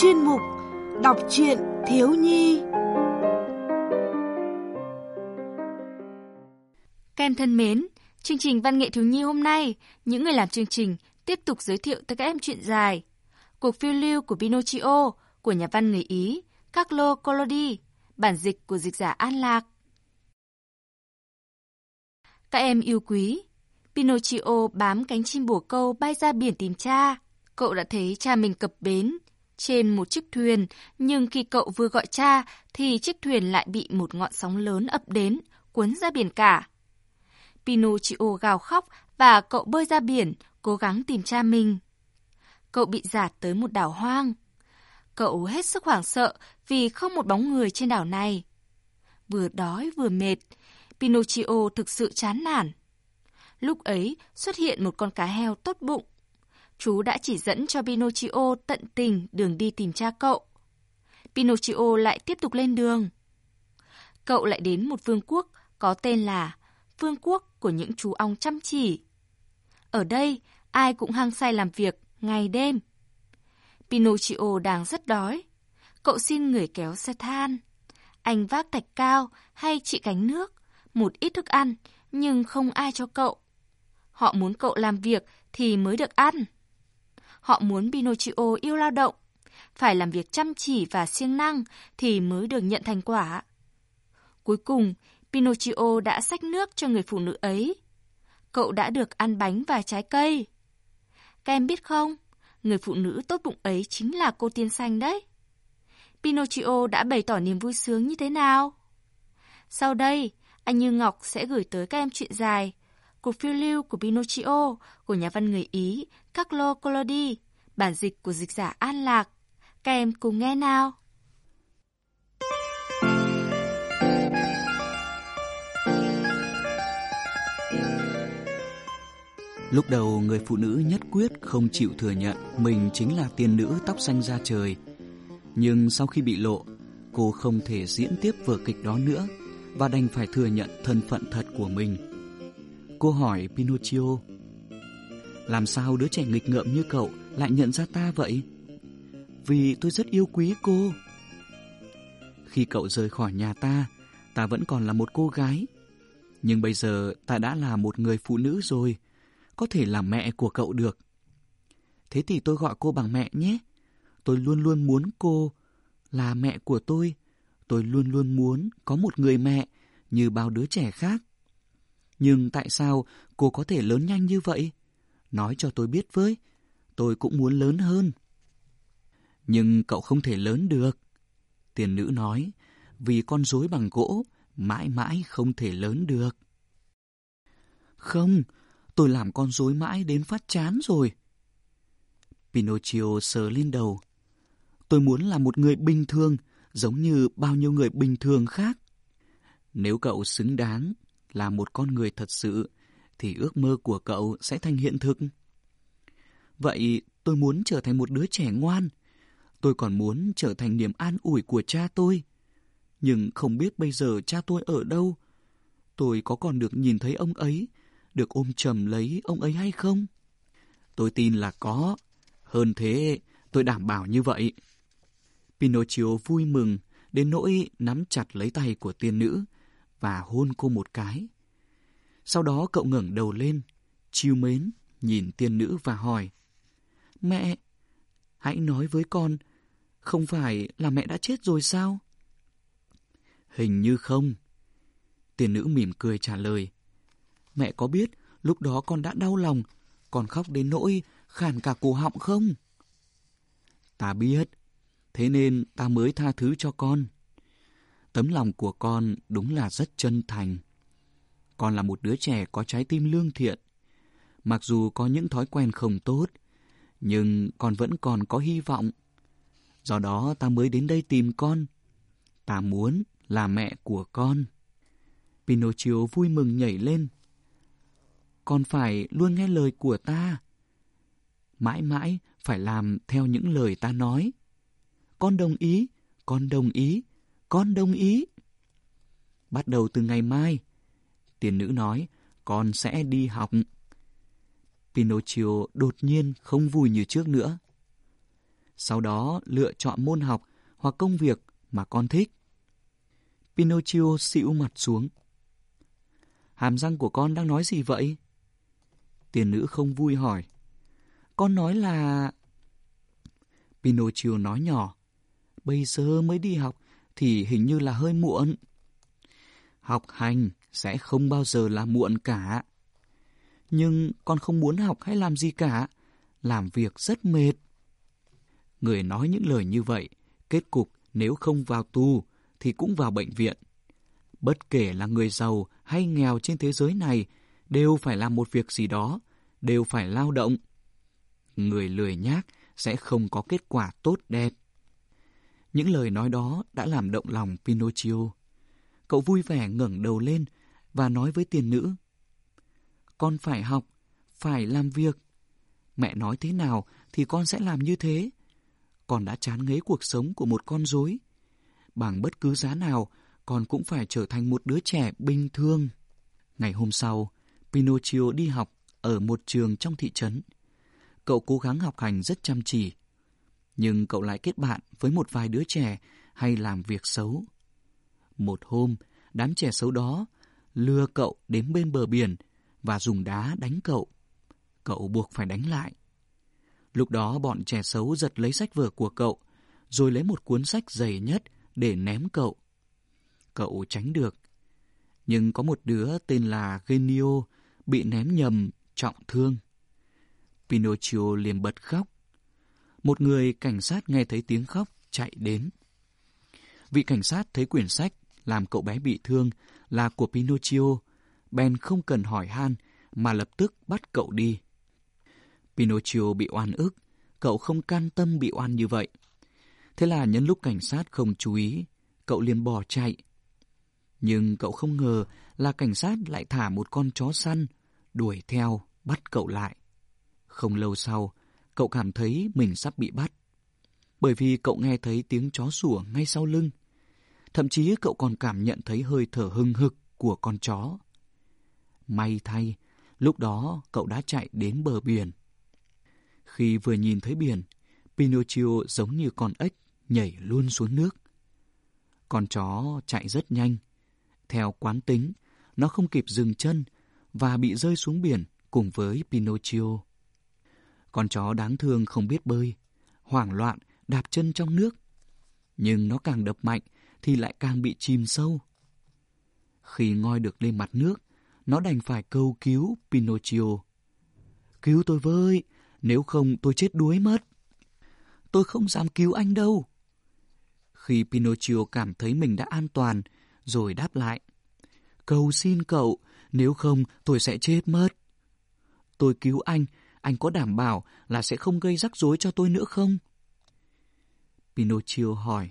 chuyên mục Đọc truyện thiếu nhi. Các em thân mến, chương trình Văn nghệ thiếu nhi hôm nay, những người làm chương trình tiếp tục giới thiệu tới các em chuyện dài. Cuộc phiêu lưu của Pinocchio của nhà văn người Ý Carlo Collodi, bản dịch của dịch giả An Lạc. Các em yêu quý, Pinocchio bám cánh chim bồ câu bay ra biển tìm cha. Cậu đã thấy cha mình cập bến trên một chiếc thuyền, nhưng khi cậu vừa gọi cha thì chiếc thuyền lại bị một ngọn sóng lớn ập đến, cuốn ra biển cả. Pinocchio gào khóc và cậu bơi ra biển, cố gắng tìm cha mình. Cậu bị giạt tới một đảo hoang. Cậu hết sức hoảng sợ vì không một bóng người trên đảo này. Vừa đói vừa mệt, Pinocchio thực sự chán nản. Lúc ấy xuất hiện một con cá heo tốt bụng. Chú đã chỉ dẫn cho Pinocchio tận tình đường đi tìm cha cậu. Pinocchio lại tiếp tục lên đường. Cậu lại đến một vương quốc có tên là Vương quốc của những chú ong chăm chỉ. Ở đây, ai cũng hăng say làm việc, ngày đêm. Pinocchio đang rất đói. Cậu xin người kéo xe than. Anh vác thạch cao hay chị cánh nước, một ít thức ăn, nhưng không ai cho cậu. Họ muốn cậu làm việc thì mới được ăn. Họ muốn Pinocchio yêu lao động, phải làm việc chăm chỉ và siêng năng thì mới được nhận thành quả. Cuối cùng, Pinocchio đã xách nước cho người phụ nữ ấy. Cậu đã được ăn bánh và trái cây. Các em biết không, người phụ nữ tốt bụng ấy chính là cô tiên xanh đấy. Pinocchio đã bày tỏ niềm vui sướng như thế nào? Sau đây, anh Như Ngọc sẽ gửi tới các em chuyện dài Cuộc phiêu lưu của Pinocchio của nhà văn người Ý Carlo Collodi, bản dịch của dịch giả An Lạc. Các em cùng nghe nào! Lúc đầu người phụ nữ nhất quyết không chịu thừa nhận mình chính là tiên nữ tóc xanh da trời. Nhưng sau khi bị lộ, cô không thể diễn tiếp vở kịch đó nữa và đành phải thừa nhận thân phận thật của mình. Cô hỏi Pinocchio, làm sao đứa trẻ nghịch ngợm như cậu lại nhận ra ta vậy? Vì tôi rất yêu quý cô. Khi cậu rời khỏi nhà ta, ta vẫn còn là một cô gái. Nhưng bây giờ ta đã là một người phụ nữ rồi, có thể là mẹ của cậu được. Thế thì tôi gọi cô bằng mẹ nhé. Tôi luôn luôn muốn cô là mẹ của tôi. Tôi luôn luôn muốn có một người mẹ như bao đứa trẻ khác. Nhưng tại sao cô có thể lớn nhanh như vậy? Nói cho tôi biết với. Tôi cũng muốn lớn hơn. Nhưng cậu không thể lớn được. Tiền nữ nói, vì con rối bằng gỗ mãi mãi không thể lớn được. Không, tôi làm con rối mãi đến phát chán rồi. Pinocchio sờ lên đầu. Tôi muốn là một người bình thường, giống như bao nhiêu người bình thường khác. Nếu cậu xứng đáng là một con người thật sự, thì ước mơ của cậu sẽ thành hiện thực. Vậy tôi muốn trở thành một đứa trẻ ngoan. Tôi còn muốn trở thành niềm an ủi của cha tôi. Nhưng không biết bây giờ cha tôi ở đâu. Tôi có còn được nhìn thấy ông ấy, được ôm chầm lấy ông ấy hay không? Tôi tin là có. Hơn thế, tôi đảm bảo như vậy. Pinocchio vui mừng đến nỗi nắm chặt lấy tay của tiên nữ và hôn cô một cái. Sau đó cậu ngẩng đầu lên, chiêu mến, nhìn tiên nữ và hỏi. Mẹ, hãy nói với con, không phải là mẹ đã chết rồi sao? Hình như không. Tiên nữ mỉm cười trả lời. Mẹ có biết lúc đó con đã đau lòng, còn khóc đến nỗi khàn cả cổ họng không? Ta biết, thế nên ta mới tha thứ cho con. Tấm lòng của con đúng là rất chân thành. Con là một đứa trẻ có trái tim lương thiện. Mặc dù có những thói quen không tốt, nhưng con vẫn còn có hy vọng. Do đó ta mới đến đây tìm con. Ta muốn là mẹ của con. Pinocchio vui mừng nhảy lên. Con phải luôn nghe lời của ta. Mãi mãi phải làm theo những lời ta nói. Con đồng ý, con đồng ý, con đồng ý. Bắt đầu từ ngày mai, tiền nữ nói, con sẽ đi học. Pinocchio đột nhiên không vui như trước nữa. sau đó lựa chọn môn học hoặc công việc mà con thích. Pinocchio xịu mặt xuống. Hàm răng của con đang nói gì vậy? Tiền nữ không vui hỏi. Con nói là... Pinocchio nói nhỏ. Bây giờ mới đi học thì hình như là hơi muộn. Học hành sẽ không bao giờ là muộn cả. Nhưng con không muốn học hay làm gì cả. Làm việc rất mệt. Người nói những lời như vậy, kết cục nếu không vào tù thì cũng vào bệnh viện. Bất kể là người giàu hay nghèo trên thế giới này, đều phải làm một việc gì đó, đều phải lao động. Người lười nhác sẽ không có kết quả tốt đẹp. Những lời nói đó đã làm động lòng Pinocchio. Cậu vui vẻ ngẩng đầu lên và nói với tiền nữ. Con phải học, phải làm việc. Mẹ nói thế nào thì con sẽ làm như thế. Con đã chán ngấy cuộc sống của một con rối. Bằng bất cứ giá nào, con cũng phải trở thành một đứa trẻ bình thường. Ngày hôm sau, Pinocchio đi học ở một trường trong thị trấn. Cậu cố gắng học hành rất chăm chỉ, nhưng cậu lại kết bạn với một vài đứa trẻ hay làm việc xấu. Một hôm, đám trẻ xấu đó lừa cậu đến bên bờ biển và dùng đá đánh cậu. Cậu buộc phải đánh lại. Lúc đó bọn trẻ xấu giật lấy sách vở của cậu, rồi lấy một cuốn sách dày nhất để ném cậu. Cậu tránh được. Nhưng có một đứa tên là Genio bị ném nhầm, trọng thương. Pinocchio liền bật khóc. Một người cảnh sát nghe thấy tiếng khóc, chạy đến. Vị cảnh sát thấy quyển sách làm cậu bé bị thương là của Pinocchio, bèn không cần hỏi han mà lập tức bắt cậu đi. Pinocchio bị oan ức, cậu không can tâm bị oan như vậy. Thế là nhân lúc cảnh sát không chú ý, cậu liền bỏ chạy. Nhưng cậu không ngờ là cảnh sát lại thả một con chó săn, đuổi theo, bắt cậu lại. Không lâu sau, cậu cảm thấy mình sắp bị bắt. Bởi vì cậu nghe thấy tiếng chó sủa ngay sau lưng. Thậm chí cậu còn cảm nhận thấy hơi thở hưng hực của con chó. May thay, lúc đó cậu đã chạy đến bờ biển. Khi vừa nhìn thấy biển, Pinocchio giống như con ếch nhảy luôn xuống nước. Con chó chạy rất nhanh. Theo quán tính, nó không kịp dừng chân và bị rơi xuống biển cùng với Pinocchio. Con chó đáng thương không biết bơi, hoảng loạn đạp chân trong nước. Nhưng nó càng đập mạnh thì lại càng bị chìm sâu. Khi ngoi được lên mặt nước, nó đành phải cầu cứu Pinocchio. Cứu tôi với, nếu không tôi chết đuối mất. Tôi không dám cứu anh đâu. Khi Pinocchio cảm thấy mình đã an toàn, rồi đáp lại. Cầu xin cậu, nếu không tôi sẽ chết mất. Tôi cứu anh, anh có đảm bảo là sẽ không gây rắc rối cho tôi nữa không? Pinocchio hỏi.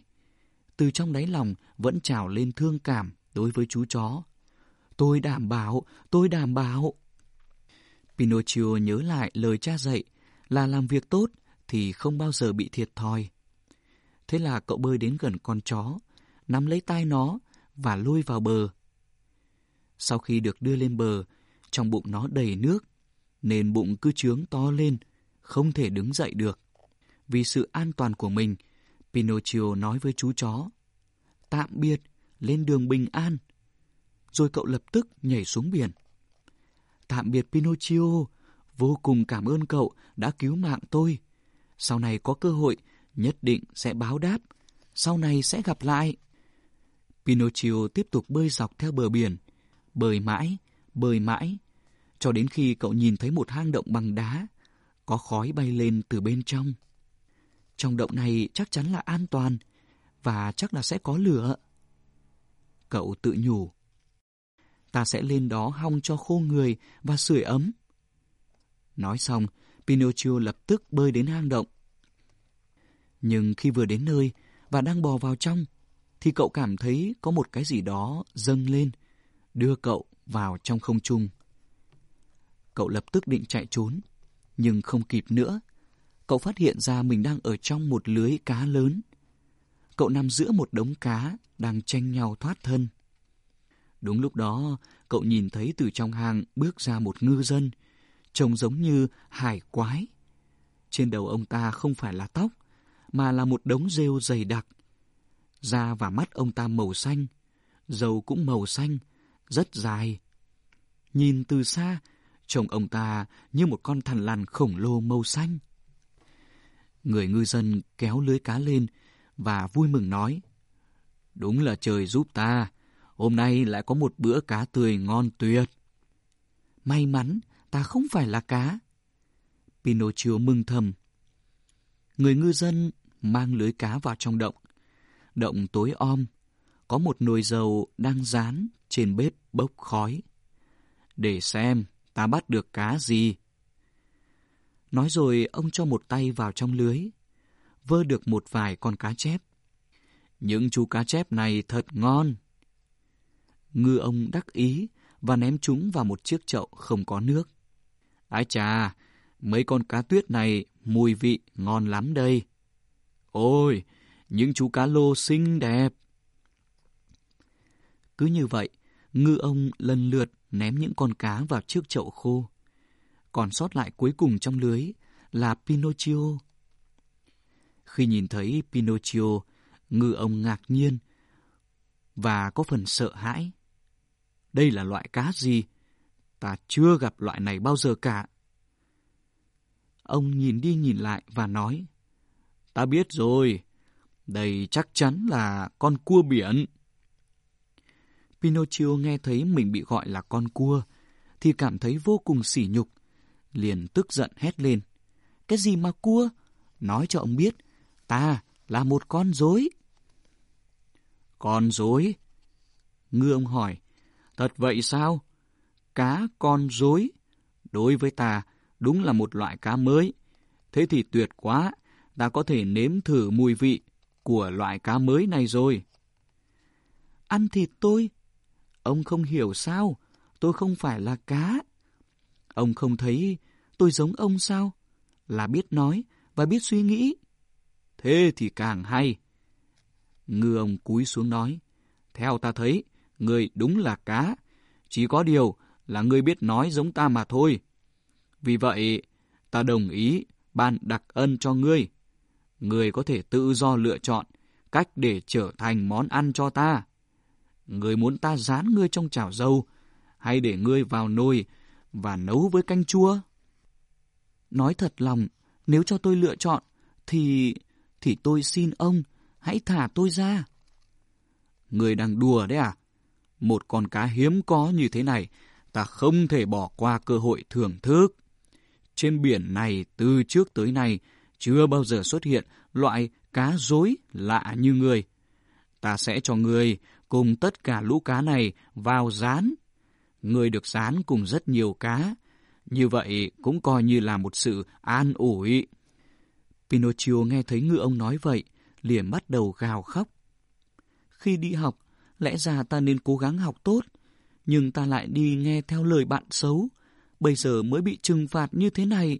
Từ trong đáy lòng vẫn trào lên thương cảm đối với chú chó. Tôi đảm bảo, tôi đảm bảo. Pinocchio nhớ lại lời cha dạy là làm việc tốt thì không bao giờ bị thiệt thòi. Thế là cậu bơi đến gần con chó, nắm lấy tai nó và lôi vào bờ. Sau khi được đưa lên bờ, trong bụng nó đầy nước, nên bụng cứ trướng to lên, không thể đứng dậy được. Vì sự an toàn của mình, Pinocchio nói với chú chó, tạm biệt, lên đường bình an. Rồi cậu lập tức nhảy xuống biển. Tạm biệt Pinocchio, vô cùng cảm ơn cậu đã cứu mạng tôi. Sau này có cơ hội, nhất định sẽ báo đáp. Sau này sẽ gặp lại. Pinocchio tiếp tục bơi dọc theo bờ biển. Bơi mãi, bơi mãi, cho đến khi cậu nhìn thấy một hang động bằng đá, có khói bay lên từ bên trong. Trong động này chắc chắn là an toàn, và chắc là sẽ có lửa. Cậu tự nhủ. Ta sẽ lên đó hong cho khô người và sưởi ấm. Nói xong, Pinocchio lập tức bơi đến hang động. Nhưng khi vừa đến nơi và đang bò vào trong, thì cậu cảm thấy có một cái gì đó dâng lên, đưa cậu vào trong không trung. Cậu lập tức định chạy trốn, nhưng không kịp nữa. Cậu phát hiện ra mình đang ở trong một lưới cá lớn. Cậu nằm giữa một đống cá đang tranh nhau thoát thân. Đúng lúc đó, cậu nhìn thấy từ trong hang bước ra một ngư dân, trông giống như hải quái. Trên đầu ông ta không phải là tóc, mà là một đống rêu dày đặc. Da và mắt ông ta màu xanh, dầu cũng màu xanh, rất dài. Nhìn từ xa, trông ông ta như một con thằn lằn khổng lồ màu xanh. Người ngư dân kéo lưới cá lên và vui mừng nói. Đúng là trời giúp ta, hôm nay lại có một bữa cá tươi ngon tuyệt. May mắn, ta không phải là cá. Pinocchio mừng thầm. Người ngư dân mang lưới cá vào trong động. Động tối om, có một nồi dầu đang rán trên bếp bốc khói. Để xem ta bắt được cá gì. Nói rồi ông cho một tay vào trong lưới, vơ được một vài con cá chép. Những chú cá chép này thật ngon. Ngư ông đắc ý và ném chúng vào một chiếc chậu không có nước. Ái chà, mấy con cá tuyết này mùi vị ngon lắm đây. Ôi, những chú cá lô xinh đẹp. Cứ như vậy, ngư ông lần lượt ném những con cá vào chiếc chậu khô. Còn sót lại cuối cùng trong lưới là Pinocchio. Khi nhìn thấy Pinocchio, ngư ông ngạc nhiên và có phần sợ hãi. Đây là loại cá gì? Ta chưa gặp loại này bao giờ cả. Ông nhìn đi nhìn lại và nói, Ta biết rồi, đây chắc chắn là con cua biển. Pinocchio nghe thấy mình bị gọi là con cua, thì cảm thấy vô cùng sỉ nhục, liền tức giận hét lên. Cái gì mà cua? Nói cho ông biết, ta là một con rối. Con rối? Ngư ông hỏi, thật vậy sao? Cá con rối? Đối với ta, đúng là một loại cá mới. Thế thì tuyệt quá, ta có thể nếm thử mùi vị của loại cá mới này rồi. Ăn thịt tôi? Ông không hiểu sao? Tôi không phải là cá. Ông không thấy tôi giống ông sao? Là biết nói và biết suy nghĩ. Thế thì càng hay. Ngư ông cúi xuống nói. Theo ta thấy, người đúng là cá. Chỉ có điều là người biết nói giống ta mà thôi. Vì vậy, ta đồng ý ban đặc ân cho ngươi. Ngươi có thể tự do lựa chọn cách để trở thành món ăn cho ta. Ngươi muốn ta rán ngươi trong chảo dâu, hay để ngươi vào nồi và nấu với canh chua? Nói thật lòng, nếu cho tôi lựa chọn, thì... thì tôi xin ông, hãy thả tôi ra. Ngươi đang đùa đấy à? Một con cá hiếm có như thế này, ta không thể bỏ qua cơ hội thưởng thức. Trên biển này từ trước tới nay chưa bao giờ xuất hiện loại cá dối lạ như người. Ta sẽ cho người cùng tất cả lũ cá này vào rán. Người được rán cùng rất nhiều cá. Như vậy cũng coi như là một sự an ủi. Pinocchio nghe thấy ngư ông nói vậy, liền bắt đầu gào khóc. Khi đi học, lẽ ra ta nên cố gắng học tốt, nhưng ta lại đi nghe theo lời bạn xấu, bây giờ mới bị trừng phạt như thế này.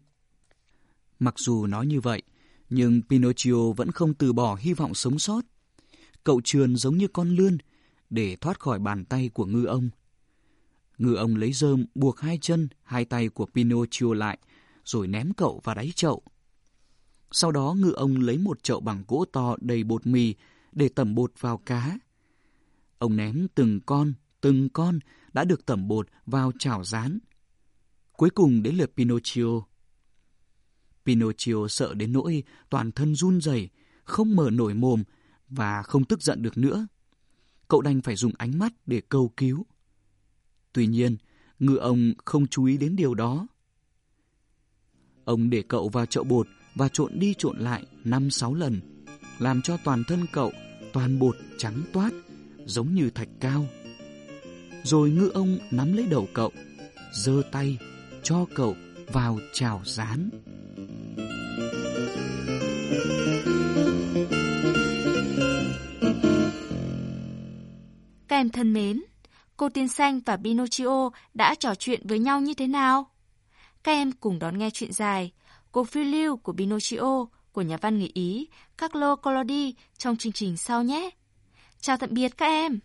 Mặc dù nói như vậy, nhưng Pinocchio vẫn không từ bỏ hy vọng sống sót. Cậu trườn giống như con lươn để thoát khỏi bàn tay của ngư ông. Ngư ông lấy rơm buộc hai chân, hai tay của Pinocchio lại, rồi ném cậu vào đáy chậu. Sau đó ngư ông lấy một chậu bằng gỗ to đầy bột mì để tẩm bột vào cá. Ông ném từng con, từng con đã được tẩm bột vào chảo rán. Cuối cùng đến lượt Pinocchio. Pinocchio sợ đến nỗi toàn thân run rẩy, không mở nổi mồm và không tức giận được nữa. Cậu đành phải dùng ánh mắt để cầu cứu. Tuy nhiên, ngư ông không chú ý đến điều đó. Ông để cậu vào chậu bột và trộn đi trộn lại 5-6 lần, làm cho toàn thân cậu toàn bột trắng toát, giống như thạch cao. Rồi ngư ông nắm lấy đầu cậu, giơ tay cho cậu vào chảo rán. Các em thân mến, cô Tiên Xanh và Pinocchio đã trò chuyện với nhau như thế nào? Các em cùng đón nghe chuyện dài Cuộc phiêu lưu của Pinocchio của nhà văn người Ý Carlo Collodi trong chương trình sau nhé. Chào tạm biệt các em!